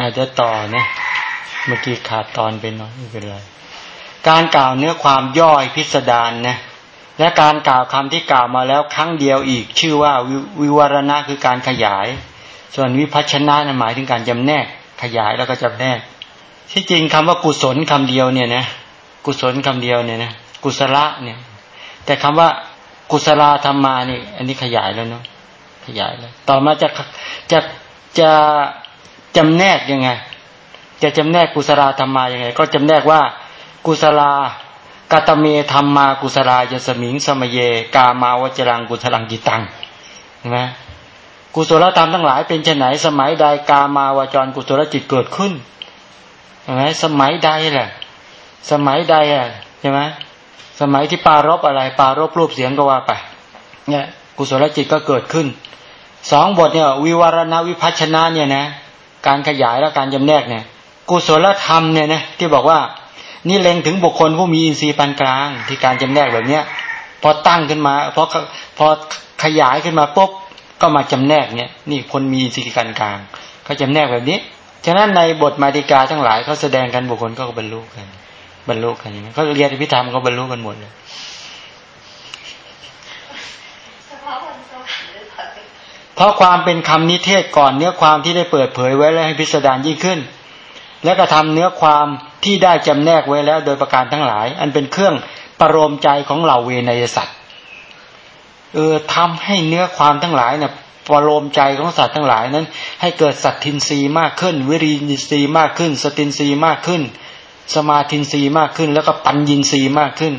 อาจจะต่อนะเมื่อกี้ขาดตอนไปน้อยไม่เป็นไรการกล่าวเนื้อความย่อยพิสดารนนะและการกล่าวคำที่กล่าวมาแล้วครั้งเดียวอีก ชื่อว่าวิวรณะคือการขยาย ส่วนวิพัชนะนะหมายถึงการจำแนกขยายแล้วก็จำแนก ที่จริงคำว่ากุศลคำเดียวเนี่ยนะกุศลคำเดียวเนี่ยนะกุศละเนี่ย แต่คำว่ากุศลธรรมานี่ อันนี้ขยายแล้วเนาะขยายแล้ว ต่อมาจะจะจะ จำแนกยังไง จะจำแนกกุศลธรรมายังไง ก็จำแนกว่ากุศลากตเมธรรมมากุศลายสมิงสมเย กามาวจรังกุศลังกิตังเห็นไหมกุศลธรรมทั้งหลายเป็นไหนสมัยใดกามาวจรกุศลจิตเกิดขึ้นเห็นไหมสมัยใดแหละสมัยใดอะใช่ไหมสมัยที่ปารบอะไร ปารบรูปเสียงก็ว่าไป เนี่ย กุศลจิตก็เกิดขึ้นสองบทเนี่ย วิวารณวิพัชนะเนี่ยนะ การขยายและการจำแนกเนี่ย กุศลธรรมเนี่ยนะที่บอกว่านี่เล็งถึงบุคคลผู้มีอินทรีย์ปานกลาง ที่การจำแนกแบบเนี้ยพอตั้งขึ้นมาพอพอขยายขึ้นมาปุ๊บก็มาจำแนกเนี่ยนี่คนมีอินทรีย์ปานกลางเขาจำแนกแบบนี้ฉะนั้นในบทมาติกาทั้งหลายเขาแสดงกันบุคคลก็บรรลุกันบรรลุกันอย่างนี้เขาเรียนพิธรรมก็บรรลุกันหมดเลย เพราะความเป็นคำนิเทศก่อนเนื้อความที่ได้เปิดเผยไว้แล้วให้พิสดารยิ่งขึ้น และก็ทำเนื้อความที่ได้จำแนกไว้แล้วโดยประการทั้งหลาย อันเป็นเครื่องประโลมใจของเหล่าเวนยสัตว์เออทำให้เนื้อความทั้งหลายเนี่ยประโลมใจของสัตว์ทั้งหลายนั้น ให้เกิดสัตทินรีมากขึ้น วิริยินรีมากขึ้น สตินรีมากขึ้น สมาธินรีมากขึ้น แล้วก็ปัญญินรีมากขึ้น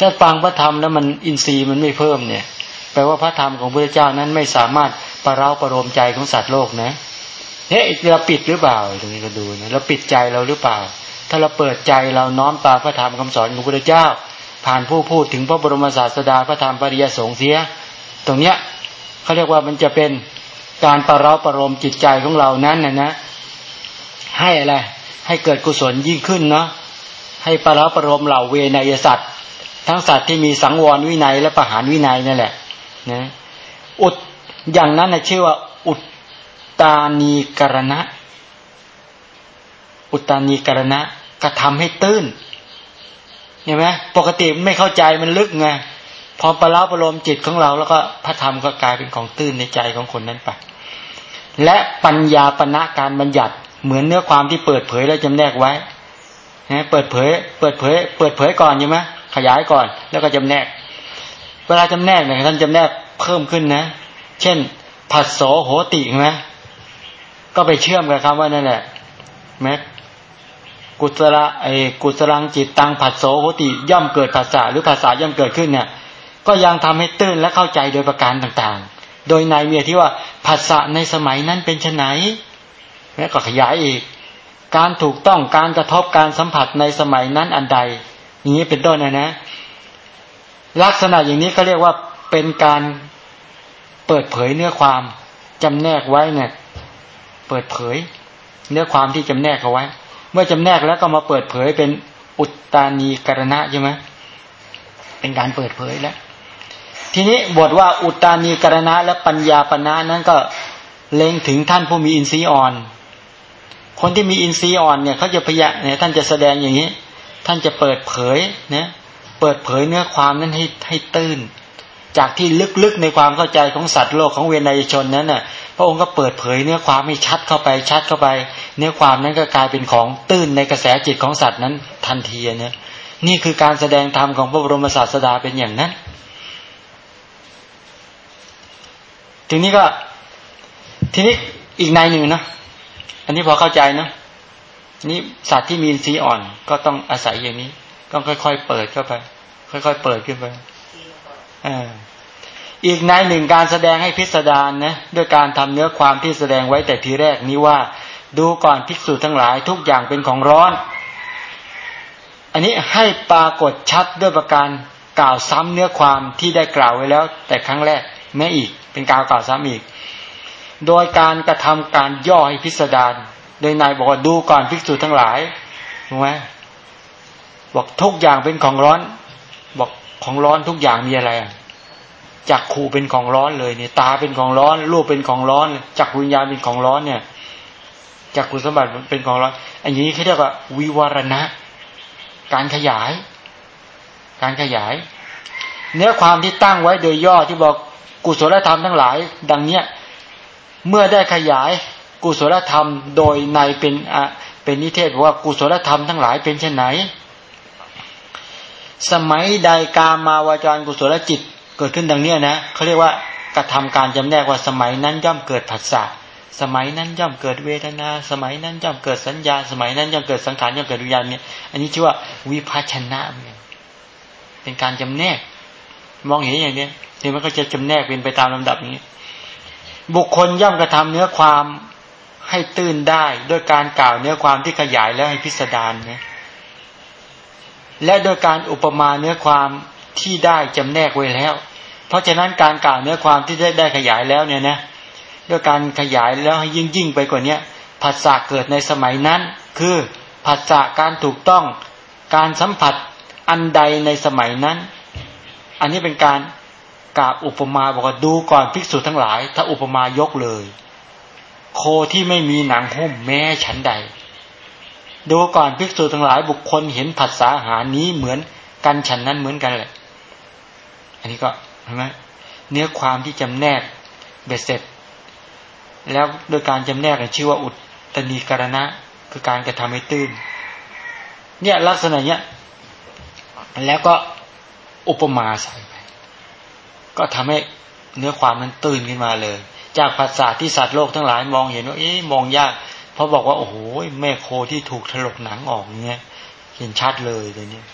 ถ้าฟังพระธรรมแล้วมันอินทรีย์มันไม่เพิ่มเนี่ย แปลว่าพระธรรมของพระเจ้านั้นไม่สามารถ ประเราประโลมใจของสัตว์โลกนะเฮ้ยเราปิดหรือเปล่าตรงนี้ก็ดูนะเราปิดใจเราหรือเปล่า ถ้าเราเปิดใจเราน้อมตาพระธรรมคำสอนของพระเจ้า ผ่านผู้พูดถึงพระบรมศาสดาพระธรรมปริยสงเสีย ตรงเนี้ยเขาเรียกว่ามันจะเป็นการประเราประโลมจิตใจของเรานั้นนะนะให้อะไรให้เกิดกุศลยิ่งขึ้นเนาะให้ประเราประโลมเหล่าเวนยสัตว์ทั้งสัตว์ที่มีสังวรวินัยและประหารวินัยนั่นแหละนะอุด อย่างนั้นนะชื่อว่า อุตตานีกรณะ อุตตานีกรณะกระทำให้ตื้นเห็นไหมปกติไม่เข้าใจมันลึกไงพอประล้าประโลมจิตของเรา แล้วก็พระธรรมก็กลายเป็นของตื้นในใจของคนนั้นไปและปัญญาปณะการบัญญัติเหมือนเนื้อความที่เปิดเผยแล้วจำแนกไว้นะเปิดเผย เปิดเผย เปิดเผยก่อนใช่ไหมขยายก่อนแล้วก็จำแนก เวลาจำแนกเนี่ยท่านจำแนกเพิ่มขึ้นนะ เช่นผัสโสโหติใช่ไหมก็ไปเชื่อมกับคำว่านั่นแหละแม้กุศลไอ้กุศลังจิตตังผัสโสโหติ ย่อมเกิดภาษาหรือภาษาย่อมเกิดขึ้นเนี่ย ก็ยังทำให้ตื้นและเข้าใจโดยประการต่างๆ โดยในเมียที่ว่าภาษาในสมัยนั้นเป็นไหนแล้วก็ขยายอีก การถูกต้องการกระทบการสัมผัสในสมัยนั้นอันใด อย่างนี้เป็นต้นนะนะ ลักษณะอย่างนี้เขาเรียกว่าเป็นการ เปิดเผยเนื้อความจำแนกไว้เนี่ย เปิดเผย เนื้อความที่จำแนกเอาไว้ เมื่อจำแนกแล้วก็มาเปิดเผยเป็นอุตตานีกรณะใช่ไหมเป็นการเปิดเผยแล้ว ทีนี้บทว่าอุตตานีกรณะและปัญญาปณะนั้นก็เล็งถึงท่านผู้มีอินทรีย์อ่อน คนที่มีอินทรีย์อ่อนเนี่ยเขาจะพยาเนี่ยท่านจะแสดงอย่างนี้ ท่านจะเปิดเผยนะเปิดเผยเนื้อความนั้นให้ให้ตื้น จากที่ลึกๆในความเข้าใจของสัตว์โลกของเวนยชนนั้นน่ะ พระองค์ก็เปิดเผยเนื้อความให้ชัดเข้าไปชัดเข้าไป เนื้อความนั้นก็กลายเป็นของตื้นในกระแสจิตของสัตว์นั้นทันทีเนี่ยนี่คือการแสดงธรรมของพระบรมศาสดาเป็นอย่างนั้น ทีนี้ก็ ทีนี้อีกในหนึ่งนะอันนี้พอเข้าใจนะนี่สัตว์ที่มีสีอ่อนก็ต้องอาศัยอย่างนี้ ต้องค่อยๆเปิดเข้าไป ค่อยๆเปิดขึ้นไป อีกในหนึ่งการแสดงให้พิสดารนะด้วยการทำเนื้อความที่แสดงไว้แต่ทีแรกนี้ว่า ดูก่อนภิกษุทั้งหลายทุกอย่างเป็นของร้อน อันนี้ให้ปรากฏชัดด้วยประการกล่าวซ้ำเนื้อความที่ได้กล่าวไว้แล้ว แต่ครั้งแรกแม้อีก เป็นกาวกล่าวซ้ำอีก โดยการกระทำการย่อให้พิสดารโดยนายบอกว่าดูก่อนภิกษุทั้งหลายถูกไหมบอกทุกอย่างเป็นของร้อน บอก ของร้อนทุกอย่างมีอะไรจักขู่เป็นของร้อนเลยเนี่ยตาเป็นของร้อน รูปเป็นของร้อนจักวิญญาณเป็นของร้อนเนี่ยจากคุสมบัติเป็นของราอันนี้เขาเรียกว่า วิวรณะ การขยาย การขยาย เนื้อความที่ตั้งไว้โดยย่อที่บอกกุศลธรรมทั้งหลาย ดังเนี้ยเมื่อได้ขยายกุศลธรรมโดยในเป็นอะเป็นนิเทศว่ากุศลธรรมทั้งหลายเป็นเช่นไหน สมัยใดกามาวาจรกุศลจิตเกิดขึ้นดังเนี้ยนะเขาเรียกว่ากระทำการจำแนกว่าสมัยนั้นย่อมเกิดผัสสะสมัยนั้นย่อมเกิดเวทนา สมัยนั้นย่อมเกิดสัญญา สมัยนั้นย่อมเกิดสังขารย่อมเกิดวิญญาณเนี่ยอันนี้ชื่อว่าวิภัชนะเป็นการจำแนก มองเห็นอย่างนี้ทีมันก็จะจำแนกเป็นไปตามลำดับนี้ บุคคลย่อมกระทำเนื้อความให้ตื่นได้ด้วยการกล่าวเนื้อความที่ขยายแล้วให้พิสดารเนี่ย และโดยการอุปมาเนื้อความที่ได้จำแนกไว้แล้ว เพราะฉะนั้นการกล่าวเนื้อความที่ได้ได้ขยายแล้วเนี่ยนะด้วยการขยายแล้วให้ยิ่งยิ่งไปกว่านี้ผัสสะเกิดในสมัยนั้น คือผัสสะการถูกต้องการสัมผัสอันใดในสมัยนั้น อันนี้เป็นการกล่าบอุปมาบอกว่าดูก่อนภิกษุทั้งหลาย ถ้าอุปมายกเลย โคที่ไม่มีหนังหุ้มแม้ฉันใด ดูก่อนภิกษุทั้งหลายบุคคลเห็นผัสสะหานี้เหมือนกันฉันนั้นเหมือนกันแหละ อันนี้ก็เห็นไหมเนื้อความที่จำแนกเบ็ดเสร็จ แล้วโดยการจำแนกชื่อว่าอุตนีการณะ คือการกระทำให้ตื้น เนี่ยลักษณะเนี้ยแล้วก็อุปมาใส่ไปก็ทำให้เนื้อความมันตื่นขึ้นมาเลย จากภาษาที่สัตว์โลกทั้งหลายมองเห็นว่าเอ๊ะมองยาก เพราะบอกว่า โอ้โหแม่โคที่ถูกถลกหนังออกเนี้ยเห็นชัดเลยเลยเนี่ย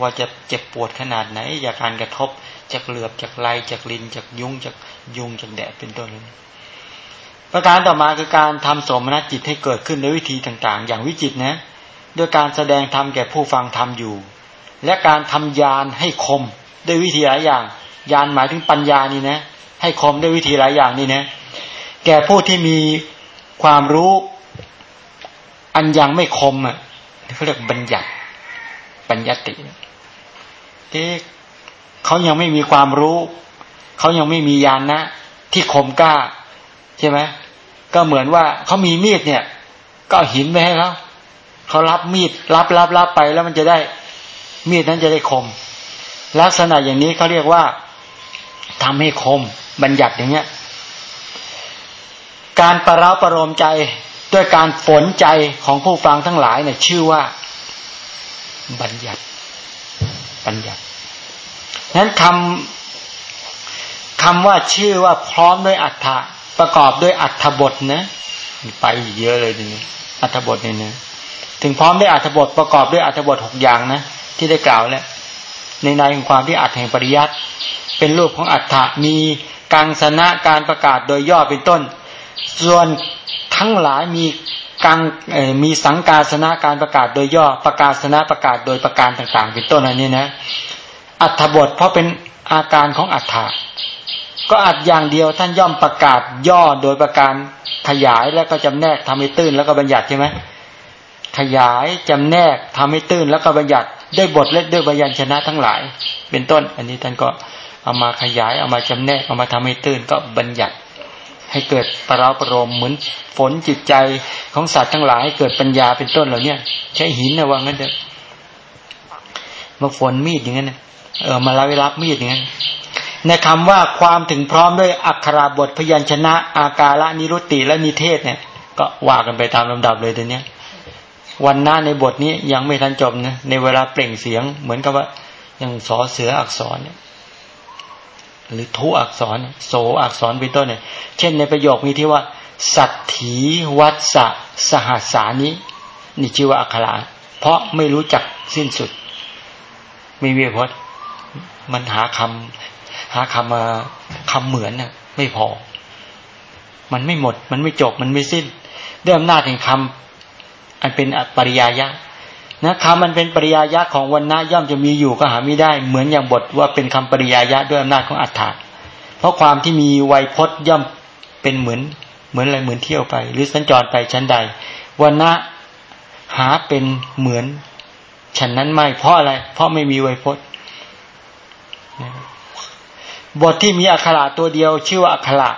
ว่าจะเจ็บปวดขนาดไหน จากการกระทบจากเหลือบจากไลจากลินจากยุงจากยุงจากแดดเป็นต้นเลยประการต่อมาคือการทำสมณจิตให้เกิดขึ้นด้วยวิธีต่างๆ อย่างวิจิตนะด้วยการแสดงธรรมแก่ผู้ฟังธรรมอยู่ และการทำยานให้คมด้วยวิธีหลายอย่าง ยานหมายถึงปัญญานี่นะ ให้คมด้วยวิธีหลายอย่างนี่นะ แก่ผู้ที่มีความรู้ อันยังไม่คมอะเขาเรียกบัญญัติปัญญติเอ๊เขายังไม่มีความรู้ เขายังไม่มียานนะที่คมกล้า ใช่ไหมก็เหมือนว่าเขามีมีดเนี่ย ก็หินไปให้เขาเขารับมีดรับรับรับไปแล้วมันจะได้ มีดนั้นจะได้คม ลักษณะอย่างนี้เขาเรียกว่าทำให้คม บัญญัติอย่างเงี้ย การประราประโลมใจ ด้วยการฝนใจของผู้ฟังทั้งหลายเนี่ยชื่อว่า บัญญัติ บัญญัตินั้นคำคำว่าชื่อว่าพร้อมด้วยอัฏฐะประกอบด้วยอัฏฐบทนะไปเยอะเลยทีนี้อัฏฐบทเนี่ยนะถึงพร้อมด้วยอัฏฐบทประกอบด้วยอัฏฐบทหกอย่างนะที่ได้กล่าวแล้วในในของความที่อัฐแห่งปริยัติเป็นรูปของอัฏฐะมีกังสนะการประกาศโดยย่อเป็นต้น ส่วน ทั้งหลายมีกังมีสังกาสนะการประกาศโดยย่อประกาศนะประกาศโดยประการต่างๆเป็นต้นอันนี้นะอัฐบทเพราะเป็นอาการของอัฐะก็อัดอย่างเดียวท่านย่อมประกาศย่อโดยประการขยายแล้วก็จำแนกทำให้ตื้นแล้วก็บัญญัติใช่ไหมขยายจำแนกทำให้ตื้นแล้วก็บัญญัติได้บทเล็กด้วยบยัญชนะทั้งหลาย เป็นต้น อันนี้ท่านก็เอามาขยายเอามาจำแนกเอามาทำให้ตื้นก็บัญญัติ ให้เกิดปราประโลมเหมือนฝนจิตใจของสัตว์ทั้งหลายให้เกิดปัญญาเป็นต้นเหล่านี้ใช้หินนะว่างั้นเถอะมาฝนมีดอย่างนั้นเออมาลาวิรับมีดอย่างนั้นในคำว่าความถึงพร้อมด้วยอักขระบทพยัญชนะ อาการะนิรุตติและนิเทศเนี่ย ก็ว่ากันไปตามลำดับเลยเดี๋ยวนี้วันหน้าในบทนี้ยังไม่ทันจบนะในเวลาเปล่งเสียง เหมือนกับว่าอย่างสอเสืออักษรเนี่ย หรือทุอักษร โสอักษรเป็นต้นเนี่ยเช่นในประโยคมีที่ว่า สัตถีวัตสะสหัสานินี่ชื่อว่าอักขระเพราะไม่รู้จักสิ้นสุด มีเวียพจน์มันหาคำหาคำมาคำเหมือนน่ะ ไม่พอ มันไม่หมด มันไม่จบมันไม่สิ้น ด้วยอำนาจแห่งคำอันเป็นปริยายะ นะคำมันเป็นปริยายะของวันนะย่อมจะมีอยู่ก็หาไม่ได้ เหมือนอย่างบทว่าเป็นคำปริยายะด้วยอำนาจของอัฏฐะเพราะความที่มีไวยพจน์ย่อมเป็นเหมือนเหมือนอะไรเหมือนเที่ยวไป หรือสัญจรไปชั้นใดวันนะหาเป็นเหมือนฉันนั้นไม่ เพราะอะไร เพราะไม่มีไวยพจน์บทที่มีอักขระตัวเดียว ชื่อว่าอักขระ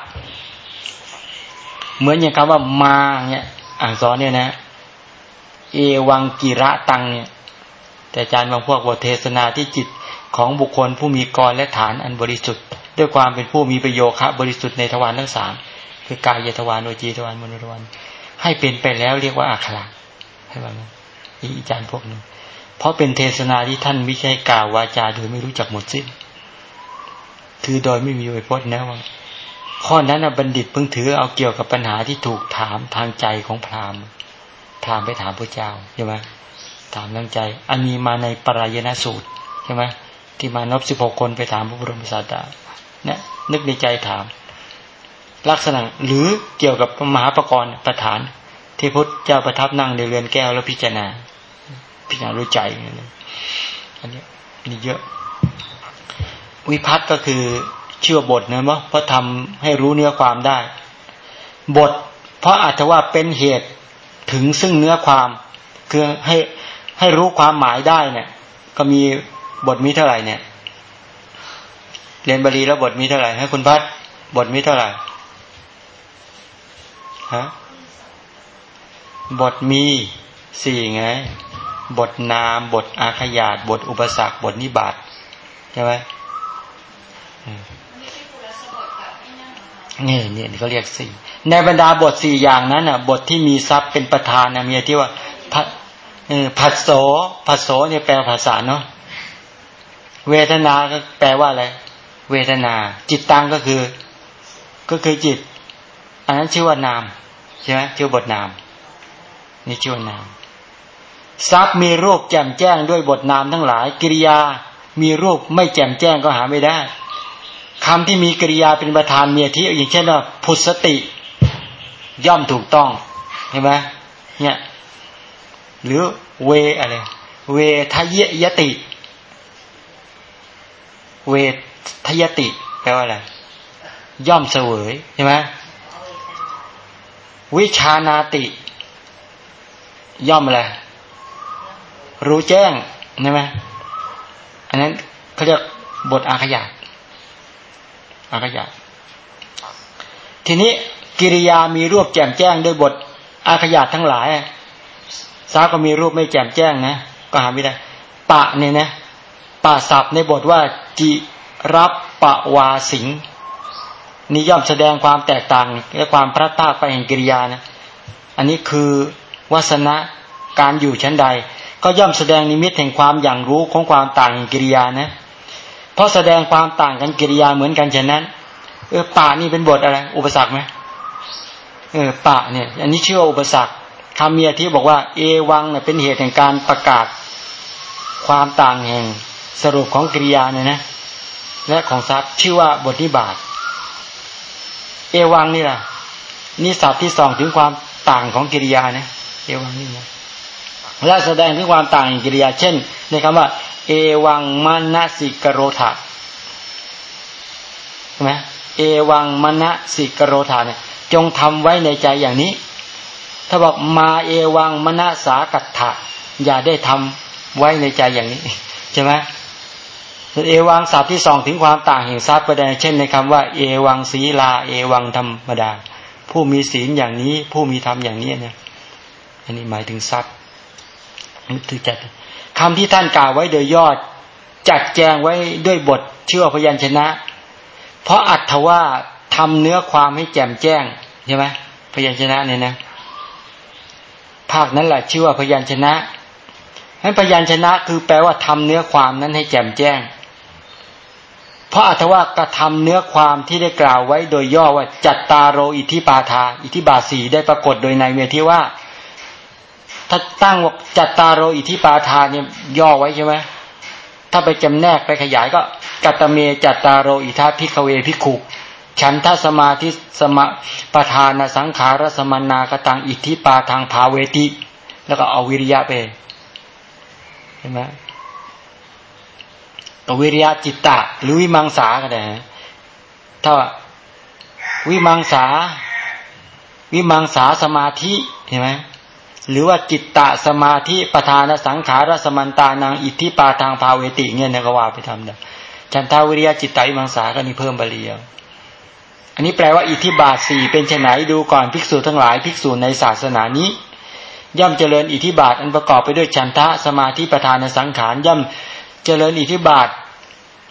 เหมือนอย่างคำว่ามาเนี่ยอ่างสอนเนี่ยนะ เอวังกิระตังเนี่ย แต่อาจารย์บางพวกบทเทศนาที่จิตของบุคคลผู้มีกรและฐานอันบริสุทธิ์ ด้วยความเป็นผู้มีประโยคะบริสุทธิ์ในทวารทั้งสามคือกายทวารโนจีทวารมโนทวารให้เป็นไปแล้วเรียกว่าอาคราให้บ้างอีอาจารย์พวกนึงเพราะเป็นเทศนาที่ท่านไม่ใช่กล่าววาจาโดยไม่รู้จักหมดสิ้น คือโดยไม่มีไวพจน์นะว่าข้อนั้นบัณฑิตเพิ่งถือเอาเกี่ยวกับปัญหาที่ถูกถามทางใจของพราหมณ์ พราหมณ์ไปถามพระเจ้าใช่ไหมถามทางใจ อันนี้มาในปรายณสูตรใช่ไหมที่มานบสิบหกคนไปถามพระบรมศาสดาเนี่ยนึกในใจถาม ลักษณะหรือเกี่ยวกับมหาปกรณ์ประธาน ที่พุทธเจ้าประทับนั่งในเรือนแก้วแล้วพิจารณา พิจารณารู้ใจอันนี้นี่เยอะ วิพัฒน์ก็คือเชื่อบทนะมั้งเพราะทำให้รู้เนื้อความได้ บท เพราะอาจจะว่าเป็นเหตุ ถึงซึ่งเนื้อความ คือให้ให้รู้ความหมายได้เนี่ย ก็มีบทมีเท่าไหร่เนี่ย เรียนบาลีแล้วบทมีเท่าไหร่ให้คุณพัดบทมีเท่าไหร่ฮะบทมีสี่ไง บทนาม บทอาขยาตบทอุปสรรคบทนิบาตใช่ไหมนี่นี่เขาเรียกสี่ ในบรรดาบทสี่อย่างนั้นอะ บทที่มีทรัพย์เป็นประธานนะมีที่ว่าผัสโสผัสโสเนี่ยแปลภาษาเนาะเวทนาก็แปลว่าอะไรเวทนา จิตตังก็คือ ก็คือจิต อันนั้นชื่อว่านามใช่ไหมชื่อบทนาม นี่ชื่อว่านามทรัพย์มีรูปแจ่มแจ้งด้วยบทนามทั้งหลาย กิริยา มีรูปไม่แจ่มแจ้งก็หาไม่ได้คำที่มีกิริยาเป็นประธานเมียที่อย่างเช่นว่าพุทสติ ย่อมถูกต้องเห็นไหมเนี่ยหรือเวอะไรเวทยยติ เวทยติแปลว่าอะไรย่อมเสวยใช่ไหมวิชานาติ ย่อมอะไรรู้แจ้งใช่ไหมอันนั้นเขาเรียกบทอาขยาอาขยาทีนี้ กิริยามีรูปแจ่มแจ้งด้วยบทอาขยาตทั้งหลายสาก็มีรูปไม่แจ่มแจ้งนะ ก็หาไม่ได้ ปะเนี่ยนะ ปะศัพท์ในบทว่า จิรับปะวาสิงนี่ย่อมแสดงความแตกต่างและความพระตาไปแห่งกิริยานะ อันนี้คือวาสนะการอยู่ชั้นใด ก็ย่อมแสดงนิมิตแห่งความอย่างรู้ของความต่างแห่งกิริยานะ เพราะแสดงความต่างกันกิริยาเหมือนกันฉะนั้น เออป่านี่เป็นบทอะไร อุปสรรคไหม เออป่าเนี่ย อันนี้ชื่ออุปสรรคคำเมียที่บอกว่า เอวังเนี่ยเป็นเหตุแห่งการประกาศ ความต่างแห่งสรุปของกิริยาเนี่ยนะและของทรัพย์ชื่อว่าบทนิบาตเอวังนี่แหละนี่ศัพท์ที่สองถึงความต่างของกิริยานะเอวังนี่นะและแสดงถึงความต่างของกิริยา เช่น ในคำว่า เอวังมณสิกโรธาใช่ไหมเอวังมณสิกโรธาเนี่ย จงทำไว้ในใจอย่างนี้ ถ้าบอกมาเอวังมณสากัตถะอย่าได้ทำไว้ในใจอย่างนี้ใช่ไหมเอวังศัพท์ที่สองถึงความต่างแห่งทรัพย์ประเดเช่นในคำว่า เอวังศีลา เอวังธรรมดา ผู้มีศีลอย่างนี้ ผู้มีธรรมอย่างนี้เนี่ยอันนี้หมายถึงทรัพย์นี่คือจัดคำที่ท่านกล่าวไว้โดยยอด จัดแจงไว้ด้วยบทเชื่อพยัญชนะ เพราะอัตถว่า ทำเนื้อความให้แจ่มแจ้งใช่ไหมพยัญชนะเนี่ยนะ ภาคนั้นแหละชื่อว่าพยัญชนะนั้นพยัญชนะคือแปลว่าทำเนื้อความนั้นให้แจ่มแจ้ง เพราะอัตว่ากระทำเนื้อความที่ได้กล่าวไว้โดยย่อว่าจัตตาโรอิทิปาทา อิทิบาสีได้ปรากฏโดยในเมที่ว่าถ้าตั้งว่าจัตตาโรอิทธิปาทาเนี่ยย่อไว้ใช่ไหมถ้าไปจำแนกไปขยายก็กตเมจัตตาโรอิธ ภิกขเว ภิกขุ ฉันทสมาธิปธานสังขารสมันนาคตังอิทธิปาทังภาเวติ แล้วก็เอาวิริยะไปเห็นไหมวิริยะจิตตะ หรือวิมังสาก็ได้ถ้าวิมังสา วิมังสาสมาธิเห็นไหมหรือว่าจิตตะสมาธิประธานสังขารสมันตานังอิทธิปาทางภาเวติ เนี่ยนะก็ว่าไปทำเด้จันทาวิริยะจิตตะวิมังสาก็นี่เพิ่มบาลีอั อันนี้แปลว่าอิทธิบาทสี่เป็นไฉนดูก่อนภิกษุทั้งหลายภิกษุในศาสนานี้ ย่อมเจริญอิทธิบาทอันประกอบไปด้วยฉันทะสมาธิประธานสังขารย่อมเจริญอิทธิบาท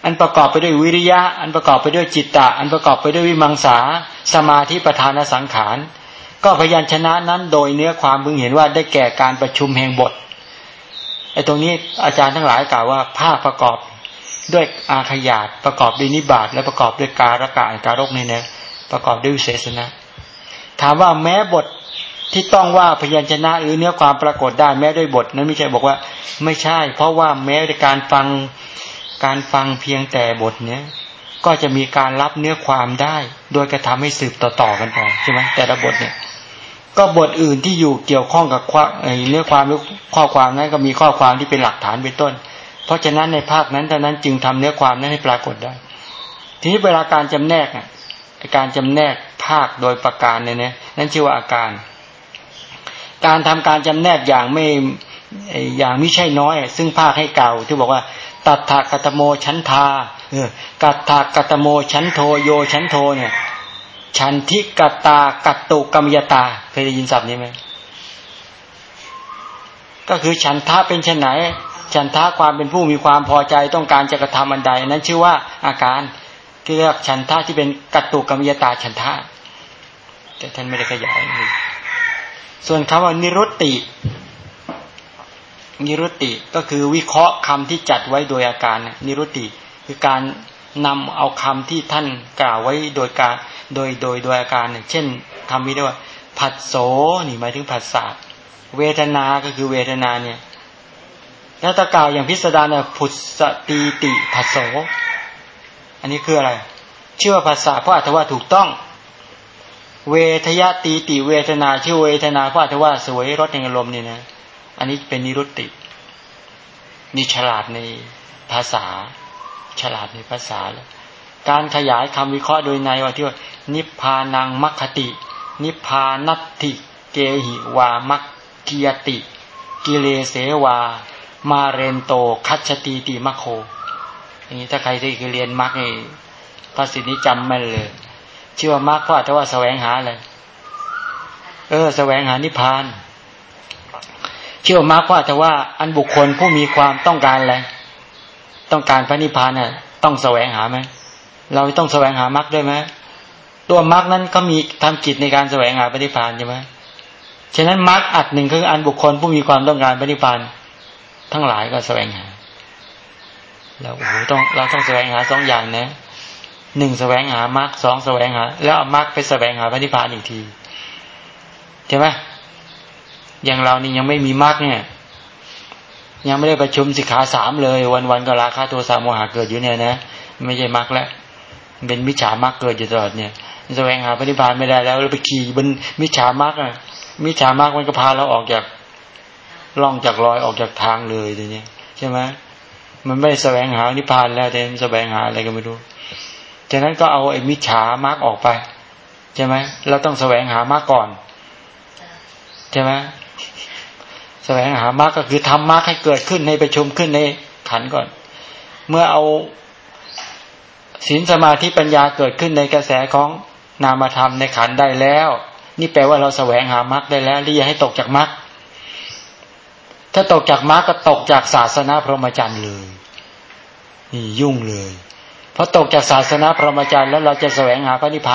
อันประกอบไปด้วยวิริยะ อันประกอบไปด้วยจิตตะ อันประกอบไปด้วยวิมังสา สมาธิประธานสังขาร ก็พยัญชนะนั้นโดยเนื้อความพึงเห็นว่าได้แก่การประชุมแห่งบทไอ้ตรงนี้อาจารย์ทั้งหลายกล่าวว่าภาคประกอบด้วยอาขยาตประกอบด้วยนิบาตและประกอบด้วยการะกะการกนี่นะ ประกอบด้วยวิเศษนะถามว่าแม้บทที่ต้องว่าพยัญชนะหรือเนื้อความปรากฏได้แม้ด้วยบทนั้นไม่ใช่บอกว่า ไม่ใช่ เพราะว่าแม้ในการฟังการฟังเพียงแต่บทเนี้ยก็จะมีการรับเนื้อความได้ โดยกระทำให้สืบต่อๆกันไปใช่ไหมแต่ละบทเนี่ย ก็บทอื่นที่อยู่เกี่ยวข้องกับเนื้อความหรือข้อความนั้นก็มีข้อความที่เป็นหลักฐานเป็นต้น เพราะฉะนั้นในภาคนั้นเท่านั้นจึงทำเนื้อความนั้นให้ปรากฏได้ ทีนี้เวลาการจำแนกอะ การจำแนกภาคโดยประการเนี่ยนะนั่นชื่อว่าอาการ การทำการจำแนกอย่างไม่อย่างไม่ใช่น้อย ซึ่งภาคให้เก่าที่บอกว่า ตัตถะ กตโม ฉันโท เออ ตัตถะ กตโม ฉันโทโย ฉันโทเนี่ยฉันทิกตากัตตุกัมยตา เคยได้ยินศัพท์นี้ไหมก็คือฉันทะเป็นชนไหนฉันทะความเป็นผู้มีความพอใจต้องการจะกระทำอันใดนั้นชื่อว่าอาการ เรียกฉันทะที่เป็นกัตตุกัมยตาฉันทะแต่ท่านไม่ได้ขยาย ส่วนคำว่านิรุตติ นิรุตติก็คือวิเคราะห์คำที่จัดไว้โดยอาการนิรุตติคือการนำเอาคำที่ท่านกล่าวไว้โดยการโดยโดยโดยอาการเช่นคำนี้เรียกว่าผัสโสนี่หมายถึงผัสสะเวทนา ก็คือเวทนาเนี่ย แล้วตะกล่าวอย่างพิสดารเนี่ยผุสตีติผัสโส อันนี้คืออะไรเชื่อภาษาเพราะอัตว่าถูกต้อง เวทยตีติเวทนาชื่อเวทนาเพราะอัตว่าสวยรสแห่งอารมณ์นี่นะ อันนี้เป็นนิรุตตินี่ฉลาดในภาษา ฉลาดในภาษาแล้วการขยายคำวิเคราะห์โดยในว่าที่ว่า นิพพานังมัคคติ นิพพานัตติเกหิวามัคกิยติ กิเลเสวา มาเรนโต คัจตีติมัคโค อย่างนี้ถ้าใครที่คือเรียนมัคนี่ภาษิตนี้จำแม่นเลย ชื่อว่ามัคเพราะแต่ว่าแสวงหาอะไรเออแสวงหานิพพาน เชื่อว่ามัคเพราะแต่ว่าอันบุคคลผู้มีความต้องการอะไรต้องการพระนิพพานน่ะ ต้องแสวงหาไหมเราต้องแสวงหามรรคด้วยไหมตัวมรรคนั้นก็มีทำกิจในการแสวงหาปฏิพพานใช่ไหมฉะนั้นมรรคอัดหนึ่งคืออันบุคคลผู้มีความต้องการปฏิพพานทั้งหลายก็แสวงหา เราโอ้โหต้องเราต้องแสวงหาสองอย่างนะหนึ่งแสวงหามรรคสองแสวงหา แล้วเอามรรคไปแสวงหาปฏิพานอีกทีใช่ไหมอย่างเรานี่ยังไม่มีมรรคเนี่ย ยังไม่ได้ประชุมสิกขาสามเลย วันๆก็ราคาตัวสามโมหะเกิดอยู่เนี่ยนะไม่ใช่มรรคแล้วเป็นมิจฉามรรคเกิดอยู่ตลอดเนี่ยแสวงหาปฏิภาณไม่ได้แล้วเราไปขี่บนมิจฉามรรคอะมิจฉามรรคมันก็พาเราออกจากล่องจากรอยออกจากทางเลยทีนี้ใช่ไหม มันไม่แสวงหานิพพานแล้วแต่มันแสวงหาอะไรก็ไม่รู้ฉะนั้นก็เอาไอ้มิจฉามรรคออกไปใช่ไหมเราต้องแสวงหามรรคก่อนใช่ไหมแสวงหามรรคก็คือทำมรรคให้เกิดขึ้นในประชุมขึ้นในขันก่อน เมื่อเอาศีลสมาธิปัญญาเกิดขึ้นในกระแสของนามธรรมในขันได้แล้ว นี่แปลว่าเราแสวงหามรรคได้แล้วที่จะให้ตกจากมรรคถ้าตกจากมรรคก็ตกจากศาสนาพรหมจรรย์เลย นี่ยุ่งเลยเพราะตกจากศาสนาพรหมจรรย์แล้วเราจะแสวงหาพระนิพพาน